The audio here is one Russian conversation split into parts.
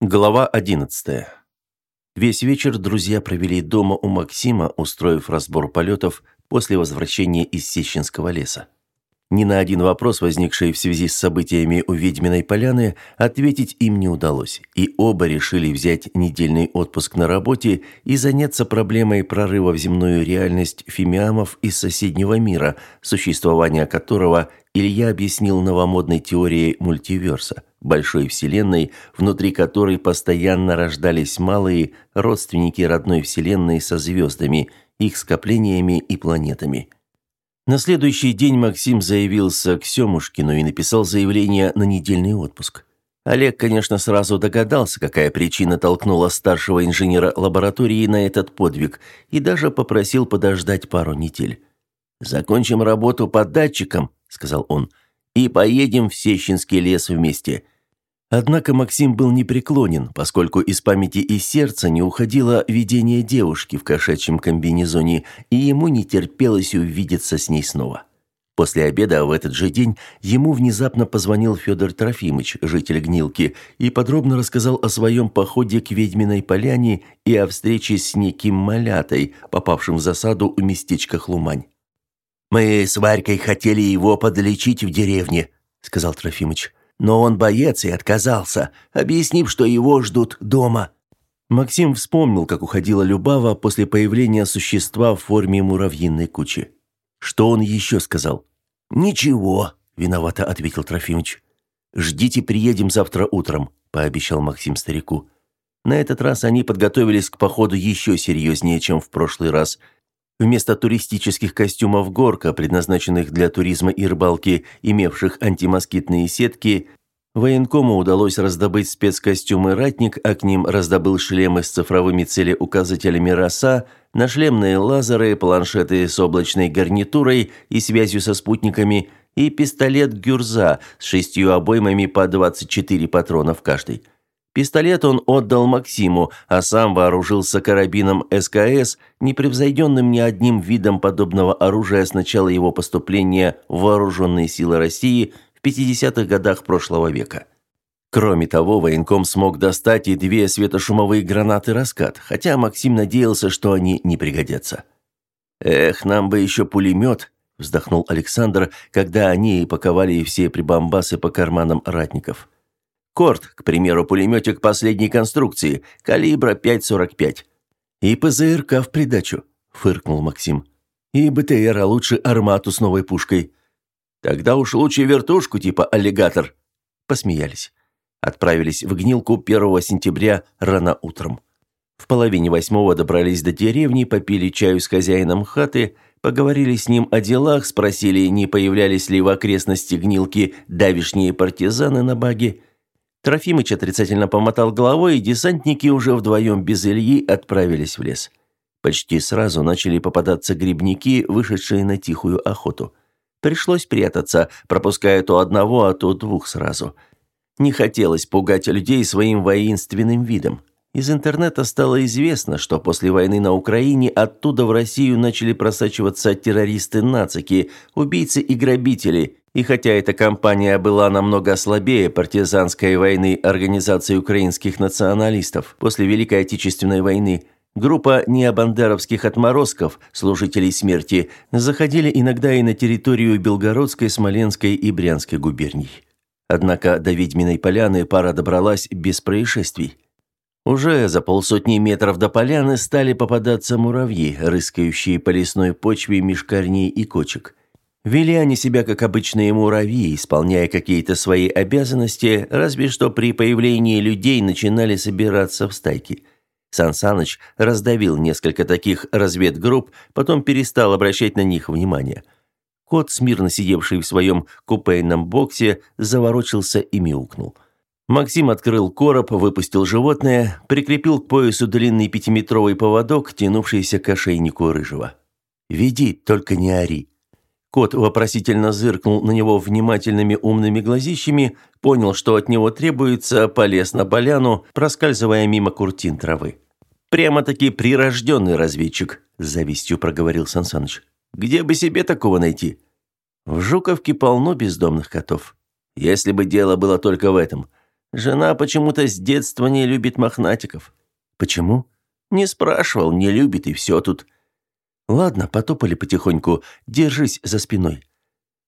Глава 11. Весь вечер друзья провели дома у Максима, устроив разбор полетов после возвращения из Сещинского леса. Ни на один вопрос, возникший в связи с событиями у Ведьминой поляны, ответить им не удалось, и оба решили взять недельный отпуск на работе и заняться проблемой прорыва в земную реальность фимиамов из соседнего мира, существование которого Илья объяснил новомодной теорией мультиверса, большой вселенной, внутри которой постоянно рождались малые родственники родной вселенной со звездами, их скоплениями и планетами – на следующий день Максим заявился к Семушкину и написал заявление на недельный отпуск. Олег, конечно, сразу догадался, какая причина толкнула старшего инженера лаборатории на этот подвиг, и даже попросил подождать пару недель. «Закончим работу по датчикам», — сказал он, — «и поедем в Сещинский лес вместе. Однако Максим был непреклонен, поскольку из памяти и сердца не уходило видение девушки в кошачьем комбинезоне, и ему не терпелось увидеться с ней снова. После обеда в этот же день ему внезапно позвонил Федор Трофимович, житель Гнилки, и подробно рассказал о своем походе к Ведьминой поляне и о встрече с неким малятой, попавшим в засаду у местечка Хлумань. «Мы с Варькой хотели его подлечить в деревне», — сказал Трофимыч но он боец и отказался, объяснив, что его ждут дома. Максим вспомнил, как уходила Любава после появления существа в форме муравьиной кучи. Что он еще сказал? «Ничего», — виновато ответил Трофимыч. «Ждите, приедем завтра утром», — пообещал Максим старику. На этот раз они подготовились к походу еще серьезнее, чем в прошлый раз — Вместо туристических костюмов горка, предназначенных для туризма и рыбалки, имевших антимоскитные сетки, военкому удалось раздобыть спецкостюмы «Ратник», а к ним раздобыл шлемы с цифровыми целеуказателями «Роса», нашлемные лазеры, планшеты с облачной гарнитурой и связью со спутниками и пистолет «Гюрза» с шестью обоймами по 24 патрона в каждой. Пистолет он отдал Максиму, а сам вооружился карабином СКС, непревзойденным ни одним видом подобного оружия с начала его поступления в вооруженные силы России в 50-х годах прошлого века. Кроме того, военком смог достать и две светошумовые гранаты «Раскат», хотя Максим надеялся, что они не пригодятся. «Эх, нам бы еще пулемет», – вздохнул Александр, когда они паковали все прибамбасы по карманам ратников. Корт, к примеру, пулеметик последней конструкции, калибра 5,45. И ПЗРК в придачу, фыркнул Максим. И БТР, а лучше армату с новой пушкой. Тогда уж лучше вертушку типа аллигатор. Посмеялись. Отправились в гнилку 1 сентября рано утром. В половине восьмого добрались до деревни, попили чаю с хозяином хаты, поговорили с ним о делах, спросили, не появлялись ли в окрестности гнилки давишние партизаны на баге, Трофимыч отрицательно помотал головой, и десантники уже вдвоем без Ильи отправились в лес. Почти сразу начали попадаться грибники, вышедшие на тихую охоту. Пришлось прятаться, пропуская то одного, а то двух сразу. Не хотелось пугать людей своим воинственным видом. Из интернета стало известно, что после войны на Украине оттуда в Россию начали просачиваться террористы-нацики, убийцы и грабители, и хотя эта кампания была намного слабее партизанской войны Организации украинских националистов после Великой Отечественной войны, группа необандеровских отморозков, служителей смерти, заходили иногда и на территорию Белгородской, Смоленской и Брянской губерний. Однако до Ведьминой поляны пара добралась без происшествий. Уже за полсотни метров до поляны стали попадаться муравьи, рыскающие по лесной почве меж корней и кочек – Вели они себя, как обычные муравьи, исполняя какие-то свои обязанности, разве что при появлении людей начинали собираться в стайки. Сан Саныч раздавил несколько таких разведгрупп, потом перестал обращать на них внимание. Кот, смирно сидевший в своем купейном боксе, заворочился и мяукнул. Максим открыл короб, выпустил животное, прикрепил к поясу длинный пятиметровый поводок, тянувшийся к ошейнику рыжего. «Веди, только не ори», Кот вопросительно зыркнул на него внимательными умными глазищами, понял, что от него требуется, полез на поляну, проскальзывая мимо куртин травы. «Прямо-таки прирожденный разведчик», – с завистью проговорил Сансаныч. «Где бы себе такого найти?» «В Жуковке полно бездомных котов. Если бы дело было только в этом. Жена почему-то с детства не любит мохнатиков. Почему? Не спрашивал, не любит и все тут. Ладно, потопали потихоньку, держись за спиной.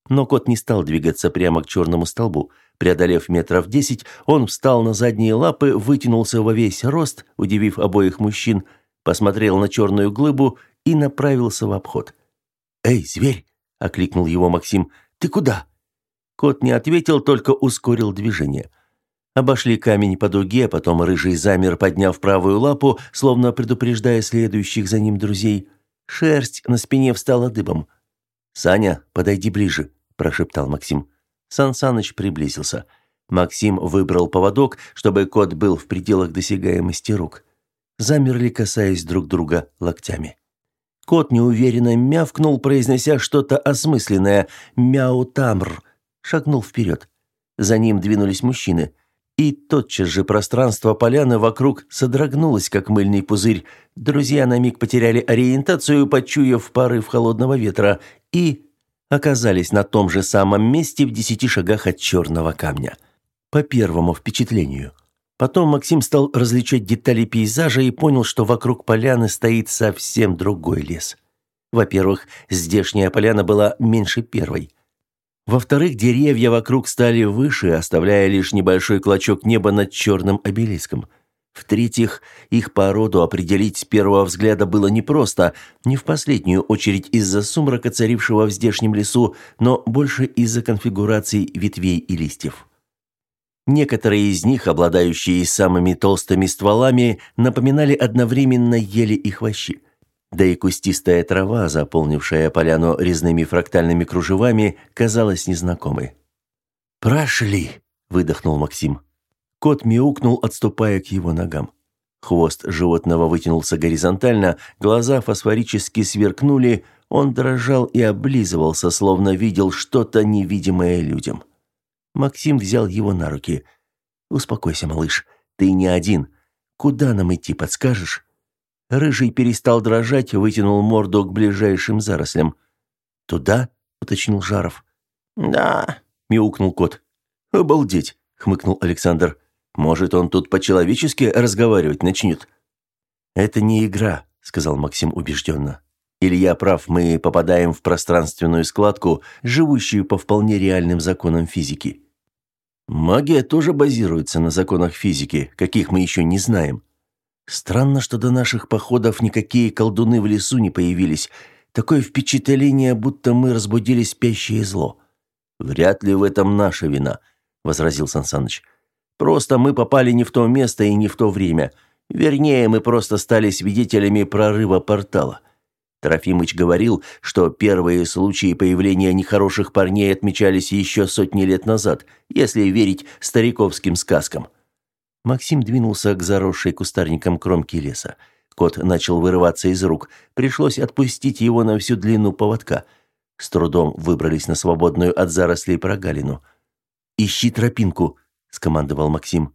Но кот не стал двигаться прямо к черному столбу. Преодолев метров десять, он встал на задние лапы, вытянулся во весь рост, удивив обоих мужчин, посмотрел на черную глыбу и направился в обход. «Эй, зверь!» – окликнул его Максим. «Ты куда?» Кот не ответил, только ускорил движение. Обошли камень по дуге, потом рыжий замер, подняв правую лапу, словно предупреждая следующих за ним друзей. Шерсть на спине встала дыбом. «Саня, подойди ближе», – прошептал Максим. Сан Саныч приблизился. Максим выбрал поводок, чтобы кот был в пределах досягаемости рук. Замерли, касаясь друг друга локтями. Кот неуверенно мявкнул, произнося что-то осмысленное. «Мяу-тамр!» Шагнул вперед. За ним двинулись мужчины – и тотчас же пространство поляны вокруг содрогнулось, как мыльный пузырь. Друзья на миг потеряли ориентацию, почуяв порыв холодного ветра, и оказались на том же самом месте в десяти шагах от черного камня. По первому впечатлению. Потом Максим стал различать детали пейзажа и понял, что вокруг поляны стоит совсем другой лес. Во-первых, здешняя поляна была меньше первой. Во-вторых, деревья вокруг стали выше, оставляя лишь небольшой клочок неба над черным обелиском. В-третьих, их породу определить с первого взгляда было непросто, не в последнюю очередь из-за сумрака, царившего в здешнем лесу, но больше из-за конфигурации ветвей и листьев. Некоторые из них, обладающие самыми толстыми стволами, напоминали одновременно ели и хвощи да и кустистая трава, заполнившая поляну резными фрактальными кружевами, казалась незнакомой. «Прошли!» – выдохнул Максим. Кот мяукнул, отступая к его ногам. Хвост животного вытянулся горизонтально, глаза фосфорически сверкнули, он дрожал и облизывался, словно видел что-то невидимое людям. Максим взял его на руки. «Успокойся, малыш, ты не один. Куда нам идти, подскажешь?» Рыжий перестал дрожать, вытянул морду к ближайшим зарослям. «Туда?» — уточнил Жаров. «Да», — мяукнул кот. «Обалдеть!» — хмыкнул Александр. «Может, он тут по-человечески разговаривать начнет?» «Это не игра», — сказал Максим убежденно. «Илья прав, мы попадаем в пространственную складку, живущую по вполне реальным законам физики». «Магия тоже базируется на законах физики, каких мы еще не знаем», Странно, что до наших походов никакие колдуны в лесу не появились. Такое впечатление, будто мы разбудили спящее зло. Вряд ли в этом наша вина, возразил Сансаныч. Просто мы попали не в то место и не в то время. Вернее, мы просто стали свидетелями прорыва портала. Трофимыч говорил, что первые случаи появления нехороших парней отмечались еще сотни лет назад, если верить стариковским сказкам. Максим двинулся к заросшей кустарникам кромке леса. Кот начал вырываться из рук. Пришлось отпустить его на всю длину поводка. С трудом выбрались на свободную от зарослей прогалину. «Ищи тропинку», — скомандовал Максим.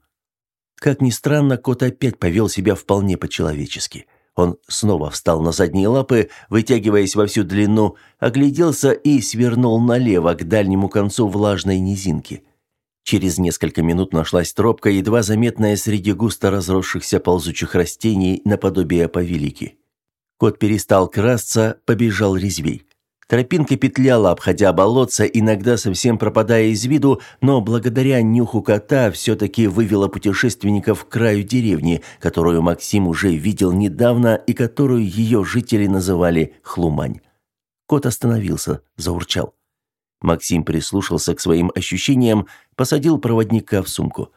Как ни странно, кот опять повел себя вполне по-человечески. Он снова встал на задние лапы, вытягиваясь во всю длину, огляделся и свернул налево к дальнему концу влажной низинки. Через несколько минут нашлась тропка, едва заметная среди густо разросшихся ползучих растений наподобие повелики. Кот перестал красться, побежал резвей. Тропинка петляла, обходя болотца, иногда совсем пропадая из виду, но благодаря нюху кота все-таки вывела путешественников к краю деревни, которую Максим уже видел недавно и которую ее жители называли Хлумань. Кот остановился, заурчал. Максим прислушался к своим ощущениям, посадил проводника в сумку.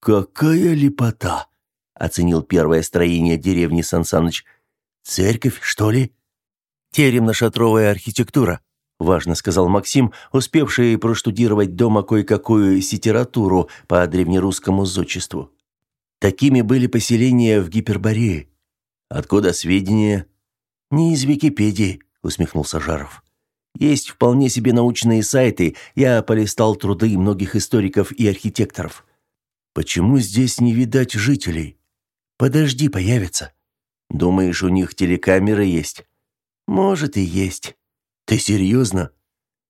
«Какая лепота!» – оценил первое строение деревни Сансаныч. «Церковь, что ли?» «Теремно-шатровая архитектура», – важно сказал Максим, успевший проштудировать дома кое-какую сетературу по древнерусскому зодчеству. Такими были поселения в Гиперборее. «Откуда сведения?» «Не из Википедии», – усмехнулся Жаров. Есть вполне себе научные сайты, я полистал труды многих историков и архитекторов. Почему здесь не видать жителей? Подожди, появятся. Думаешь, у них телекамеры есть? Может и есть. Ты серьезно?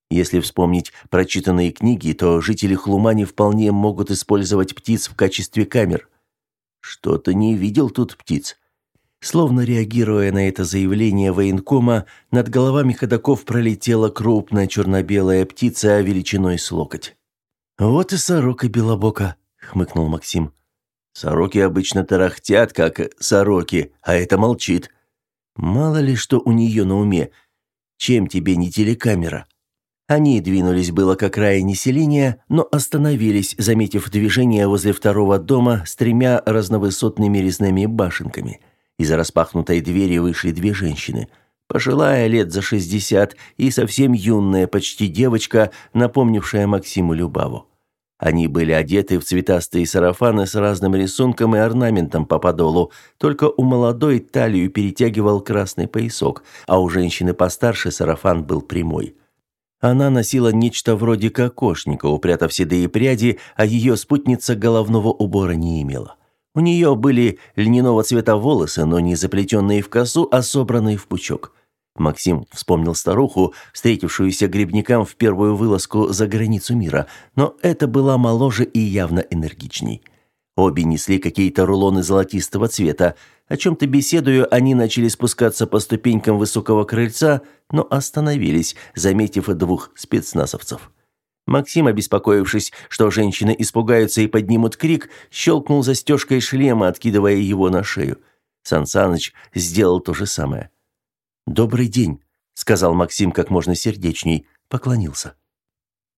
Если вспомнить прочитанные книги, то жители Хлумани вполне могут использовать птиц в качестве камер. Что-то не видел тут птиц. Словно реагируя на это заявление военкома, над головами ходаков пролетела крупная черно-белая птица величиной с локоть. «Вот и сорока белобока», — хмыкнул Максим. «Сороки обычно тарахтят, как сороки, а это молчит. Мало ли что у нее на уме. Чем тебе не телекамера?» Они двинулись было к окраине селения, но остановились, заметив движение возле второго дома с тремя разновысотными резными башенками. Из распахнутой двери вышли две женщины. Пожилая, лет за шестьдесят, и совсем юная, почти девочка, напомнившая Максиму Любаву. Они были одеты в цветастые сарафаны с разным рисунком и орнаментом по подолу, только у молодой талию перетягивал красный поясок, а у женщины постарше сарафан был прямой. Она носила нечто вроде кокошника, упрятав седые пряди, а ее спутница головного убора не имела. У нее были льняного цвета волосы, но не заплетенные в косу, а собранные в пучок. Максим вспомнил старуху, встретившуюся грибникам в первую вылазку за границу мира, но это была моложе и явно энергичней. Обе несли какие-то рулоны золотистого цвета. О чем-то беседуя, они начали спускаться по ступенькам высокого крыльца, но остановились, заметив двух спецназовцев. Максим, обеспокоившись, что женщины испугаются и поднимут крик, щелкнул застежкой шлема, откидывая его на шею. Сансаныч сделал то же самое. «Добрый день», — сказал Максим как можно сердечней, поклонился.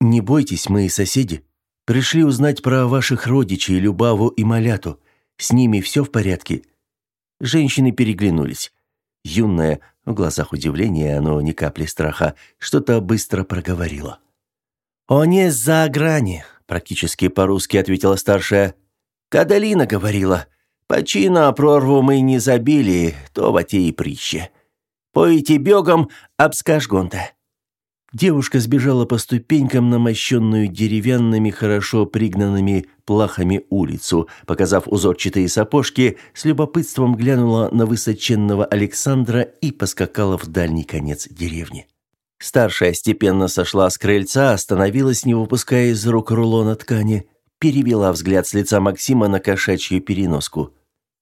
«Не бойтесь, мы соседи. Пришли узнать про ваших родичей, Любаву и Маляту. С ними все в порядке?» Женщины переглянулись. Юная, в глазах удивления, но ни капли страха, что-то быстро проговорила. «Он за грани», — практически по-русски ответила старшая. «Кадалина говорила. Почина прорву мы не забили, то в и прище. Пойте бегом, обскажгонта». Девушка сбежала по ступенькам на мощенную деревянными, хорошо пригнанными плахами улицу, показав узорчатые сапожки, с любопытством глянула на высоченного Александра и поскакала в дальний конец деревни. Старшая степенно сошла с крыльца, остановилась, не выпуская из рук рулона ткани, перевела взгляд с лица Максима на кошачью переноску.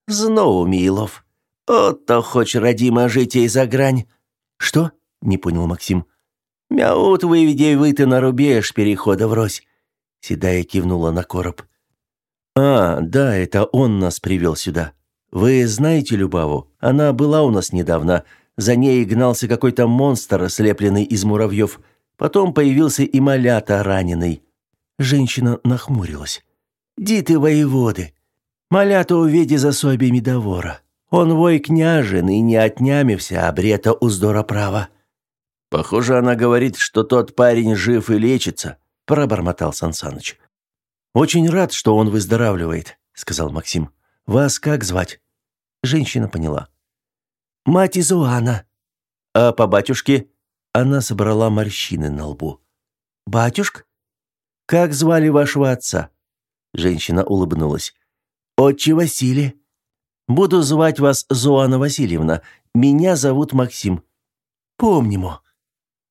«Знову, Милов!» «Отто хоч родима житей за грань». «Что?» – не понял Максим. «Мяут выведи выйти на рубеж перехода врозь». Седая кивнула на короб. «А, да, это он нас привел сюда. Вы знаете Любаву? Она была у нас недавно. За ней гнался какой-то монстр, слепленный из муравьев. Потом появился и малята раненый». Женщина нахмурилась. «Диты воеводы. Малята уведи за собой медовора. Он вой княжен и не отнямився, а брета уздора права». «Похоже, она говорит, что тот парень жив и лечится», – пробормотал Сансаныч. «Очень рад, что он выздоравливает», – сказал Максим. «Вас как звать?» Женщина поняла. «Мать Изуана». «А по батюшке?» Она собрала морщины на лбу. «Батюшка?» «Как звали вашего отца?» Женщина улыбнулась. «Отче Василий». Буду звать вас Зоана Васильевна. Меня зовут Максим. Помнимо.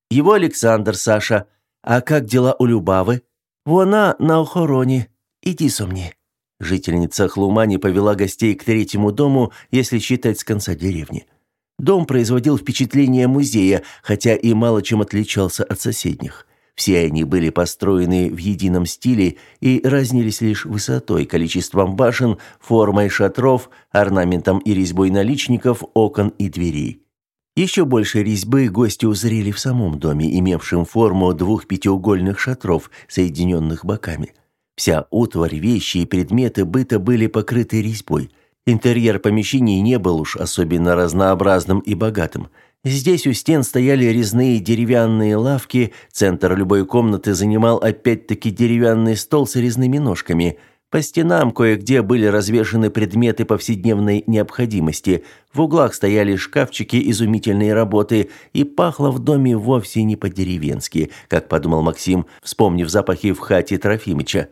Его Александр, Саша. А как дела у Любавы? Вона на охороне. Иди со мне. Жительница Хлумани повела гостей к третьему дому, если считать с конца деревни. Дом производил впечатление музея, хотя и мало чем отличался от соседних. Все они были построены в едином стиле и разнились лишь высотой, количеством башен, формой шатров, орнаментом и резьбой наличников, окон и дверей. Еще больше резьбы гости узрели в самом доме, имевшем форму двух пятиугольных шатров, соединенных боками. Вся утварь, вещи и предметы быта были покрыты резьбой. Интерьер помещений не был уж особенно разнообразным и богатым – Здесь у стен стояли резные деревянные лавки, центр любой комнаты занимал опять-таки деревянный стол с резными ножками. По стенам кое-где были развешаны предметы повседневной необходимости. В углах стояли шкафчики изумительной работы, и пахло в доме вовсе не по-деревенски, как подумал Максим, вспомнив запахи в хате Трофимыча.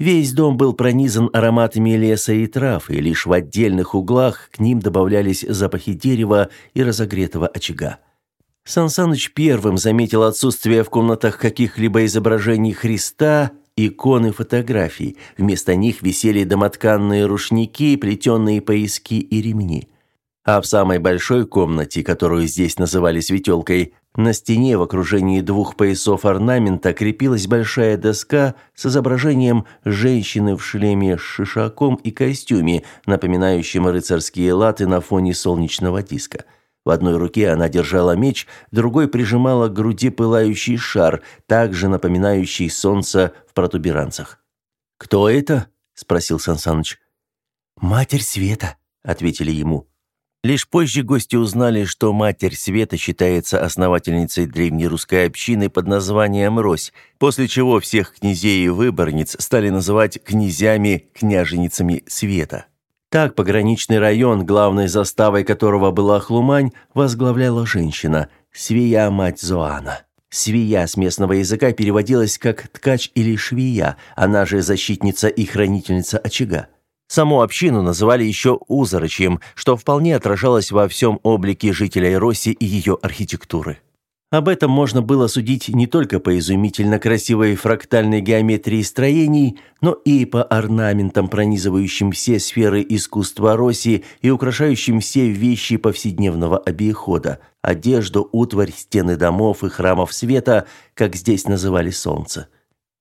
Весь дом был пронизан ароматами леса и трав, и лишь в отдельных углах к ним добавлялись запахи дерева и разогретого очага. Сансаныч первым заметил отсутствие в комнатах каких-либо изображений Христа, икон и фотографий. Вместо них висели домотканные рушники, плетеные пояски и ремни. А в самой большой комнате, которую здесь называли светелкой, на стене в окружении двух поясов орнамента крепилась большая доска с изображением женщины в шлеме с шишаком и костюме, напоминающем рыцарские латы на фоне солнечного диска. В одной руке она держала меч, другой прижимала к груди пылающий шар, также напоминающий солнце в протуберанцах. «Кто это?» – спросил Сансаныч. «Матерь Света», – ответили ему. Лишь позже гости узнали, что Матерь Света считается основательницей древнерусской общины под названием Рось, после чего всех князей и выборниц стали называть князями-княженицами Света. Так пограничный район, главной заставой которого была Хлумань, возглавляла женщина, Свия мать Зоана. Свия с местного языка переводилась как «ткач» или «швея», она же защитница и хранительница очага. Саму общину называли еще Узорочьем, что вполне отражалось во всем облике жителей Росси и ее архитектуры. Об этом можно было судить не только по изумительно красивой фрактальной геометрии строений, но и по орнаментам, пронизывающим все сферы искусства Росси и украшающим все вещи повседневного обихода – одежду, утварь, стены домов и храмов света, как здесь называли солнце.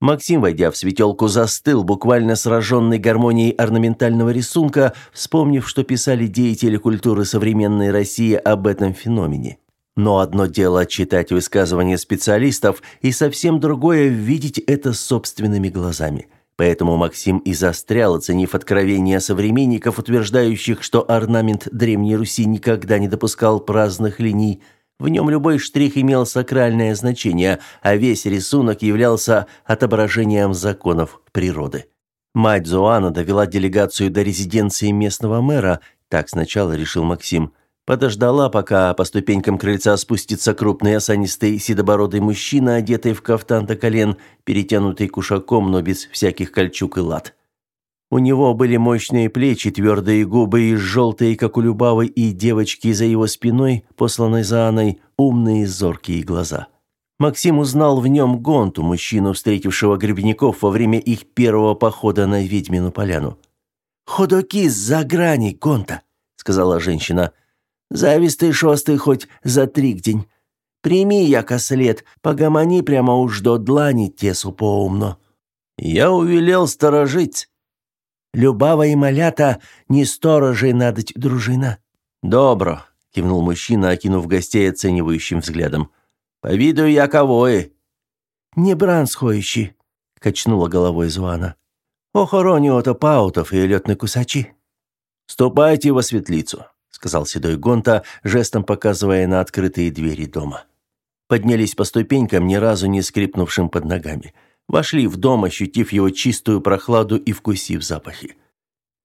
Максим, войдя в светелку, застыл, буквально сраженный гармонией орнаментального рисунка, вспомнив, что писали деятели культуры современной России об этом феномене. Но одно дело читать высказывания специалистов, и совсем другое – видеть это собственными глазами. Поэтому Максим и застрял, оценив откровения современников, утверждающих, что орнамент Древней Руси никогда не допускал праздных линий – в нем любой штрих имел сакральное значение, а весь рисунок являлся отображением законов природы. Мать Зоана довела делегацию до резиденции местного мэра, так сначала решил Максим. Подождала, пока по ступенькам крыльца спустится крупный осанистый седобородый мужчина, одетый в кафтан до колен, перетянутый кушаком, но без всяких кольчуг и лад. У него были мощные плечи, твердые губы и желтые, как у Любавы и девочки за его спиной, посланной за Анной, умные зоркие глаза. Максим узнал в нем Гонту, мужчину, встретившего грибников во время их первого похода на Ведьмину поляну. «Ходоки за грани, Гонта», — сказала женщина. «Завистый шостый хоть за три день. Прими, яко след, погомони прямо уж до длани тесу поумно». «Я увелел сторожить», Любава и малята не сторожей надоть дружина». «Добро», — кивнул мужчина, окинув гостей оценивающим взглядом. «Повидаю я кової». «Не бран схоющий», — качнула головой Зуана. «Охорони ото паутов и летной кусачи». «Ступайте во светлицу», — сказал седой Гонта, жестом показывая на открытые двери дома. Поднялись по ступенькам, ни разу не скрипнувшим под ногами. Вошли в дом, ощутив его чистую прохладу и вкусив запахи.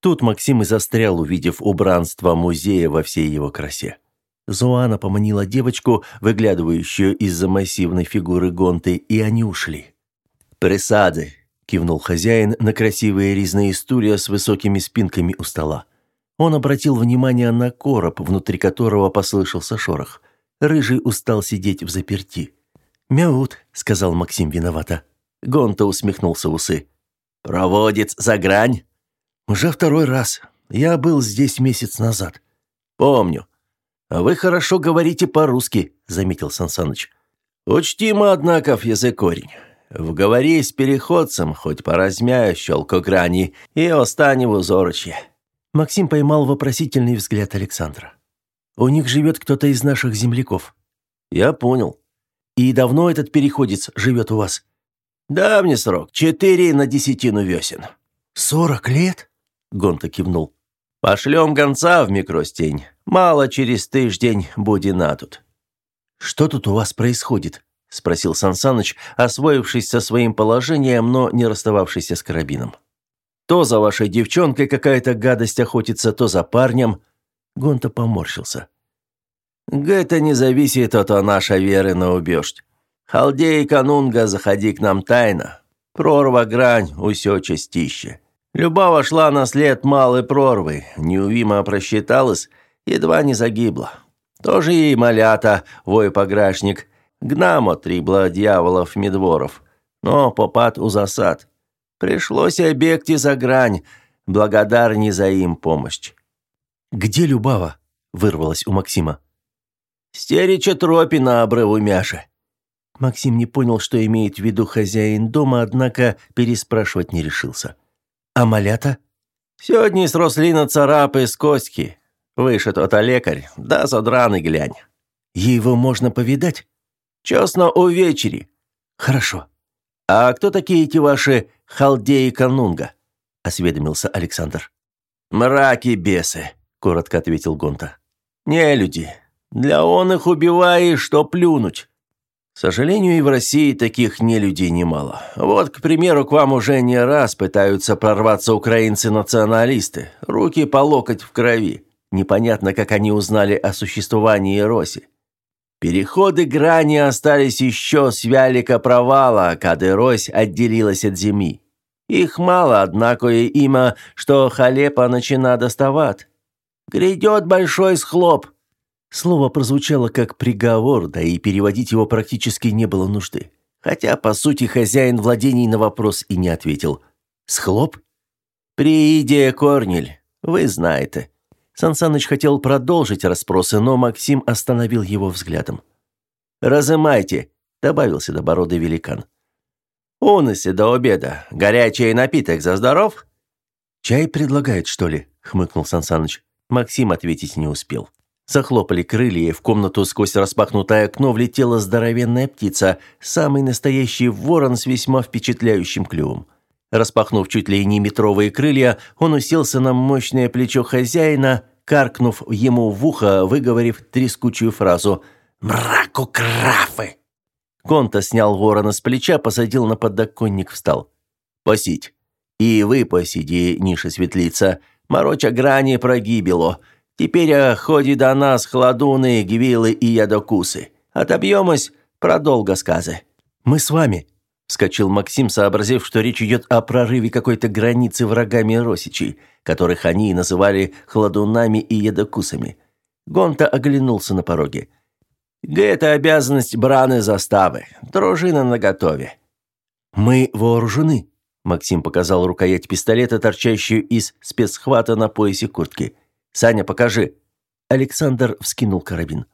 Тут Максим и застрял, увидев убранство музея во всей его красе. Зоана поманила девочку, выглядывающую из-за массивной фигуры Гонты, и они ушли. «Присады!» – кивнул хозяин на красивые резные стулья с высокими спинками у стола. Он обратил внимание на короб, внутри которого послышался шорох. Рыжий устал сидеть в заперти. «Мяут», — сказал Максим виновато. Гонта усмехнулся в усы. «Проводец за грань?» «Уже второй раз. Я был здесь месяц назад». «Помню. Вы хорошо говорите по-русски», — заметил Сансаныч. «Учтимо, однако, в язык корень. Вговори с переходцем, хоть поразмяю щелку грани, и останем в узорочье». Максим поймал вопросительный взгляд Александра. «У них живет кто-то из наших земляков». «Я понял. И давно этот переходец живет у вас?» «Давний срок. Четыре на десятину весен». «Сорок лет?» — Гонта кивнул. «Пошлем гонца в микростень. Мало через тыждень будина тут». «Что тут у вас происходит?» — спросил Сансаныч, освоившись со своим положением, но не расстававшийся с карабином. «То за вашей девчонкой какая-то гадость охотится, то за парнем». Гонта поморщился. «Это не зависит от нашей веры на убеждь. Халдей канунга, заходи к нам тайно. Прорва грань, усё частище. Люба вошла на след малой прорвы, неувимо просчиталась, едва не загибла. Тоже и малята, вой пограшник, гнамо трибла дьяволов медворов. Но попад у засад. Пришлось обегти за грань, благодарни за им помощь. «Где Любава?» – вырвалась у Максима. «Стереча тропи на обрыву Мяши». Максим не понял, что имеет в виду хозяин дома, однако переспрашивать не решился. «А малята?» «Сегодня сросли на царапы с костки. Выше тот-то лекарь, да задраны глянь». «Его можно повидать?» «Честно, у вечери». «Хорошо». «А кто такие эти ваши халдеи канунга?» – осведомился Александр. «Мраки бесы», – коротко ответил Гонта. «Не люди. Для он их убиваешь, что плюнуть. К сожалению, и в России таких нелюдей немало. Вот, к примеру, к вам уже не раз пытаются прорваться украинцы-националисты. Руки по локоть в крови. Непонятно, как они узнали о существовании Роси. Переходы грани остались еще с вялика провала, когда Рось отделилась от земли. Их мало, однако и има, что халепа начина доставать. Грядет большой схлоп. Слово прозвучало как приговор, да и переводить его практически не было нужды. Хотя, по сути, хозяин владений на вопрос и не ответил. «Схлоп?» «Прииде, Корнель, вы знаете». Сансаныч хотел продолжить расспросы, но Максим остановил его взглядом. «Разымайте», — добавил седобородый великан. «Уноси до обеда. Горячий напиток за здоров?» «Чай предлагает, что ли?» — хмыкнул Сансаныч. Максим ответить не успел. Захлопали крылья, и в комнату сквозь распахнутое окно влетела здоровенная птица, самый настоящий ворон с весьма впечатляющим клювом. Распахнув чуть ли не метровые крылья, он уселся на мощное плечо хозяина, каркнув ему в ухо, выговорив трескучую фразу «Мраку крафы!». Конта снял ворона с плеча, посадил на подоконник, встал. «Посидь. И вы посиди, ниша светлица. Мороча грани прогибело. Теперь ходи до нас хладуны, гвилы и ядокусы. Отобьемось, продолго сказы». «Мы с вами», Вскочил Максим, сообразив, что речь идет о прорыве какой-то границы врагами Росичей, которых они называли хладунами и едокусами. Гонта оглянулся на пороге. «Это обязанность браны заставы. Дружина наготове». «Мы вооружены», — Максим показал рукоять пистолета, торчащую из спецхвата на поясе куртки. «Саня, покажи». Александр вскинул карабин.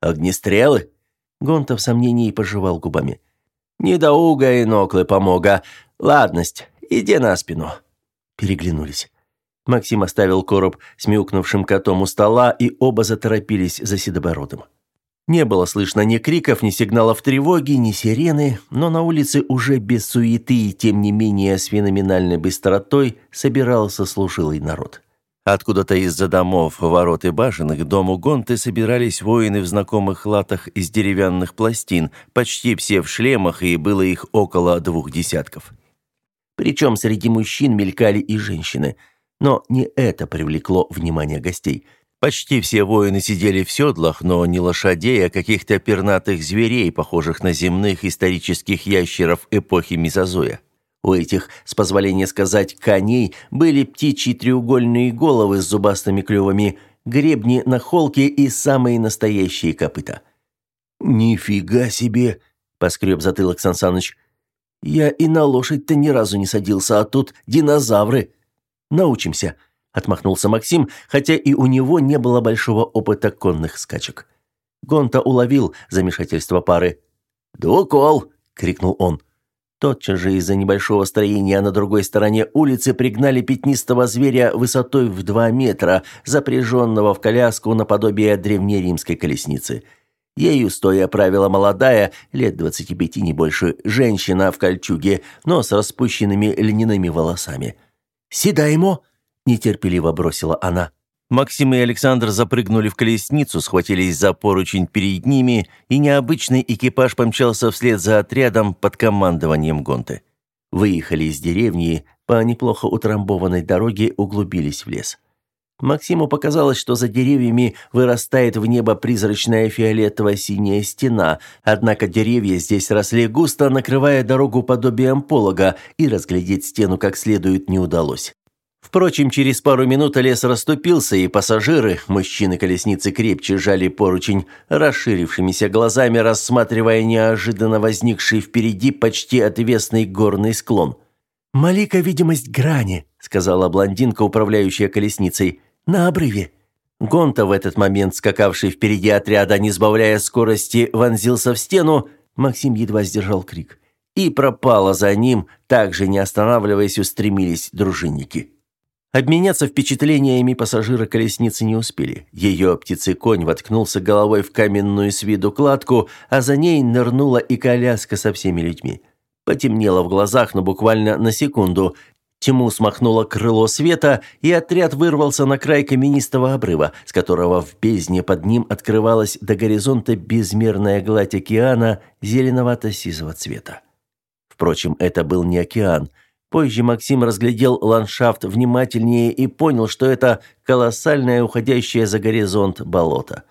«Огнестрелы?» Гонта в сомнении пожевал губами. Недоуга и ноклы помога. Ладность, иди на спину». Переглянулись. Максим оставил короб с мяукнувшим котом у стола, и оба заторопились за Седобородом. Не было слышно ни криков, ни сигналов тревоги, ни сирены, но на улице уже без суеты и, тем не менее, с феноменальной быстротой собирался служилый народ. Откуда-то из-за домов, ворот и башен к дому Гонты собирались воины в знакомых латах из деревянных пластин, почти все в шлемах, и было их около двух десятков. Причем среди мужчин мелькали и женщины. Но не это привлекло внимание гостей. Почти все воины сидели в седлах, но не лошадей, а каких-то пернатых зверей, похожих на земных исторических ящеров эпохи Мезозоя. У этих, с позволения сказать, коней были птичьи треугольные головы с зубастыми клювами, гребни на холке и самые настоящие копыта. «Нифига себе!» – поскреб затылок Сансаныч. «Я и на лошадь-то ни разу не садился, а тут динозавры!» «Научимся!» – отмахнулся Максим, хотя и у него не было большого опыта конных скачек. Гонта уловил замешательство пары. «Двукол!» – крикнул он. Тотчас же из-за небольшого строения на другой стороне улицы пригнали пятнистого зверя высотой в два метра, запряженного в коляску наподобие древнеримской колесницы. Ею стоя правила молодая, лет двадцати пяти не больше, женщина в кольчуге, но с распущенными льняными волосами. «Седай ему!» – нетерпеливо бросила она. Максим и Александр запрыгнули в колесницу, схватились за поручень перед ними, и необычный экипаж помчался вслед за отрядом под командованием Гонты. Выехали из деревни, по неплохо утрамбованной дороге углубились в лес. Максиму показалось, что за деревьями вырастает в небо призрачная фиолетово-синяя стена, однако деревья здесь росли густо, накрывая дорогу подобием полога, и разглядеть стену как следует не удалось. Впрочем, через пару минут лес расступился, и пассажиры, мужчины колесницы крепче жали поручень, расширившимися глазами рассматривая неожиданно возникший впереди почти отвесный горный склон. «Малика видимость грани», — сказала блондинка, управляющая колесницей. «На обрыве». Гонта, в этот момент скакавший впереди отряда, не сбавляя скорости, вонзился в стену, Максим едва сдержал крик. И пропала за ним, также не останавливаясь, устремились дружинники. Обменяться впечатлениями пассажира колесницы не успели. Ее птицей-конь воткнулся головой в каменную с виду кладку, а за ней нырнула и коляска со всеми людьми. Потемнело в глазах, но буквально на секунду. Тьму смахнуло крыло света, и отряд вырвался на край каменистого обрыва, с которого в бездне под ним открывалась до горизонта безмерная гладь океана зеленовато-сизого цвета. Впрочем, это был не океан – Позже Максим разглядел ландшафт внимательнее и понял, что это колоссальное уходящее за горизонт болото.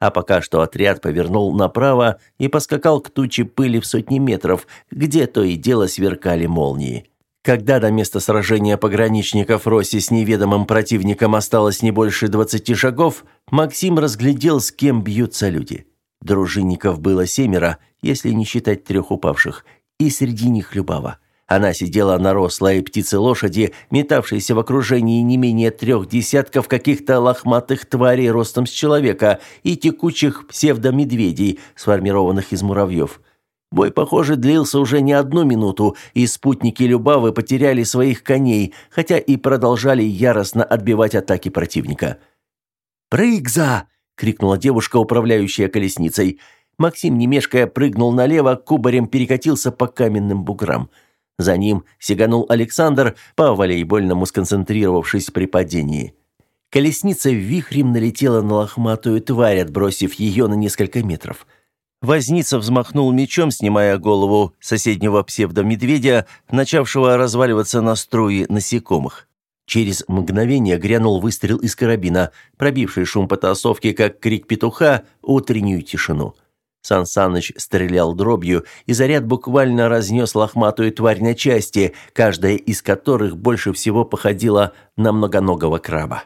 А пока что отряд повернул направо и поскакал к туче пыли в сотни метров, где то и дело сверкали молнии. Когда до места сражения пограничников Росси с неведомым противником осталось не больше двадцати шагов, Максим разглядел, с кем бьются люди. Дружинников было семеро, если не считать трех упавших, и среди них Любава. Она сидела на рослой птице-лошади, метавшейся в окружении не менее трех десятков каких-то лохматых тварей ростом с человека и текучих псевдомедведей, сформированных из муравьев. Бой, похоже, длился уже не одну минуту, и спутники Любавы потеряли своих коней, хотя и продолжали яростно отбивать атаки противника. «Прыг-за!» — крикнула девушка, управляющая колесницей. Максим, не мешкая, прыгнул налево, кубарем перекатился по каменным буграм — за ним сиганул Александр, по волейбольному сконцентрировавшись при падении. Колесница вихрем налетела на лохматую тварь, отбросив ее на несколько метров. Возница взмахнул мечом, снимая голову соседнего псевдомедведя, начавшего разваливаться на струи насекомых. Через мгновение грянул выстрел из карабина, пробивший шум потасовки, как крик петуха, утреннюю тишину. Сан Саныч стрелял дробью, и заряд буквально разнес лохматую тварь на части, каждая из которых больше всего походила на многоногого краба.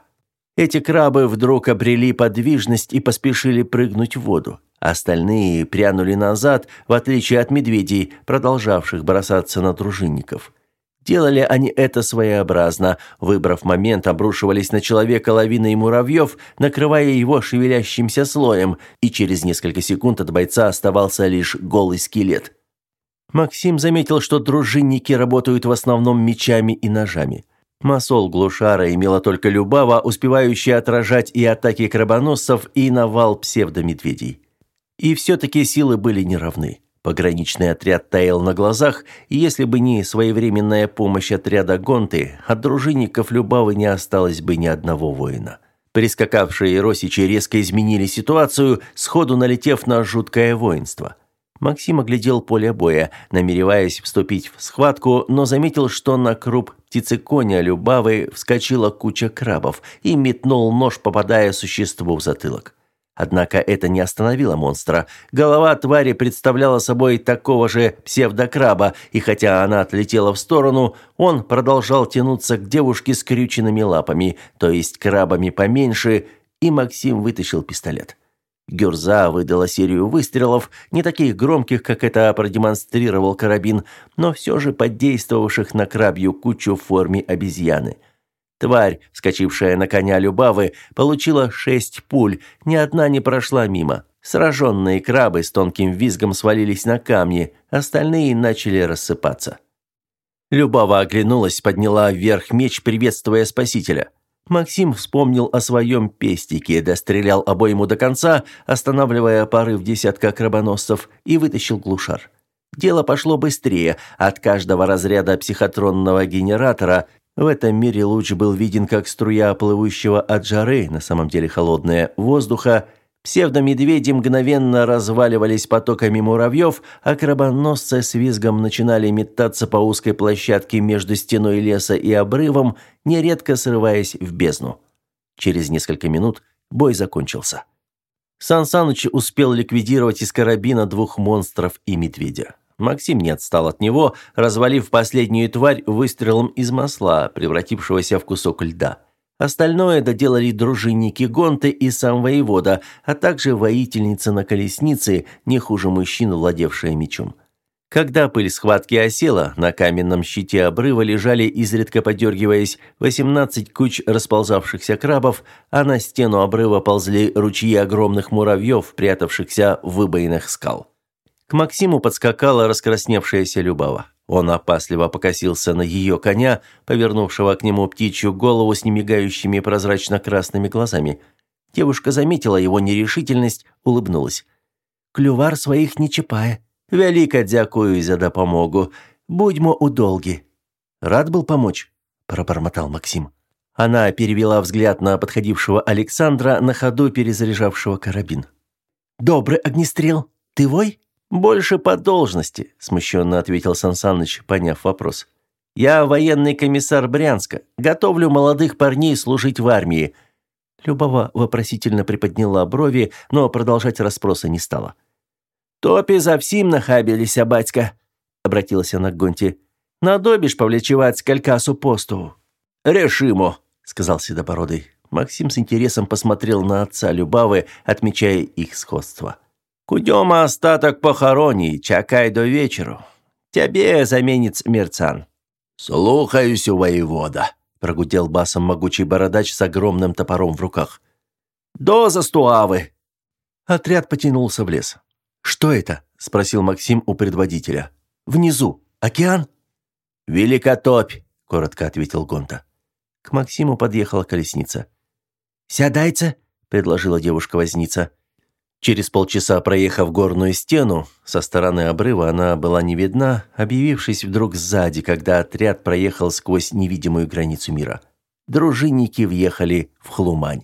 Эти крабы вдруг обрели подвижность и поспешили прыгнуть в воду. Остальные прянули назад, в отличие от медведей, продолжавших бросаться на дружинников. Делали они это своеобразно, выбрав момент, обрушивались на человека лавиной муравьев, накрывая его шевелящимся слоем, и через несколько секунд от бойца оставался лишь голый скелет. Максим заметил, что дружинники работают в основном мечами и ножами. Масол Глушара имела только Любава, успевающая отражать и атаки крабоносцев, и навал псевдомедведей. И все-таки силы были неравны. Пограничный отряд таял на глазах, и если бы не своевременная помощь отряда Гонты, от дружинников Любавы не осталось бы ни одного воина. Прискакавшие росичи резко изменили ситуацию, сходу налетев на жуткое воинство. Максим оглядел поле боя, намереваясь вступить в схватку, но заметил, что на круп птицы коня Любавы вскочила куча крабов и метнул нож, попадая существу в затылок. Однако это не остановило монстра. Голова твари представляла собой такого же псевдокраба, и хотя она отлетела в сторону, он продолжал тянуться к девушке с крюченными лапами, то есть крабами поменьше, и Максим вытащил пистолет. Гюрза выдала серию выстрелов, не таких громких, как это продемонстрировал карабин, но все же подействовавших на крабью кучу в форме обезьяны – Тварь, вскочившая на коня Любавы, получила шесть пуль, ни одна не прошла мимо. Сраженные крабы с тонким визгом свалились на камни, остальные начали рассыпаться. Любава оглянулась, подняла вверх меч, приветствуя спасителя. Максим вспомнил о своем пестике, дострелял обойму до конца, останавливая порыв десятка крабоносцев, и вытащил глушар. Дело пошло быстрее. От каждого разряда психотронного генератора в этом мире луч был виден как струя плывущего от жары, на самом деле холодная, воздуха. Псевдомедведи мгновенно разваливались потоками муравьев, а крабоносцы с визгом начинали метаться по узкой площадке между стеной леса и обрывом, нередко срываясь в бездну. Через несколько минут бой закончился. Сан Саныч успел ликвидировать из карабина двух монстров и медведя. Максим не отстал от него, развалив последнюю тварь выстрелом из масла, превратившегося в кусок льда. Остальное доделали дружинники Гонты и сам воевода, а также воительница на колеснице, не хуже мужчин, владевшая мечом. Когда пыль схватки осела, на каменном щите обрыва лежали, изредка подергиваясь, 18 куч расползавшихся крабов, а на стену обрыва ползли ручьи огромных муравьев, прятавшихся в выбоинах скал. К Максиму подскакала раскрасневшаяся Любава. Он опасливо покосился на ее коня, повернувшего к нему птичью голову с немигающими прозрачно-красными глазами. Девушка заметила его нерешительность, улыбнулась. «Клювар своих не чіпає. Велико дякую за допомогу. Будьмо удолги». «Рад был помочь», – пробормотал Максим. Она перевела взгляд на подходившего Александра, на ходу перезаряжавшего карабин. «Добрый огнестрел. Ты вой?» «Больше по должности», – смущенно ответил Сансаныч, поняв вопрос. «Я военный комиссар Брянска. Готовлю молодых парней служить в армии». Любова вопросительно приподняла брови, но продолжать расспросы не стала. «Топи совсім нахабилися, батька», – обратилась она к Гонте. «Надобишь повлечевать калькасу посту». «Решимо», – сказал Седобородый. Максим с интересом посмотрел на отца Любавы, отмечая их сходство. Кудема остаток похорони, чакай до вечеру. Тебе заменит мерцан». «Слухаюсь у воевода», – прогудел басом могучий бородач с огромным топором в руках. «До застуавы!» Отряд потянулся в лес. «Что это?» – спросил Максим у предводителя. «Внизу. Океан?» «Великотопь», – коротко ответил Гонта. К Максиму подъехала колесница. «Сядайте», – предложила девушка-возница. Через полчаса, проехав горную стену, со стороны обрыва она была не видна, объявившись вдруг сзади, когда отряд проехал сквозь невидимую границу мира. Дружинники въехали в Хлумань.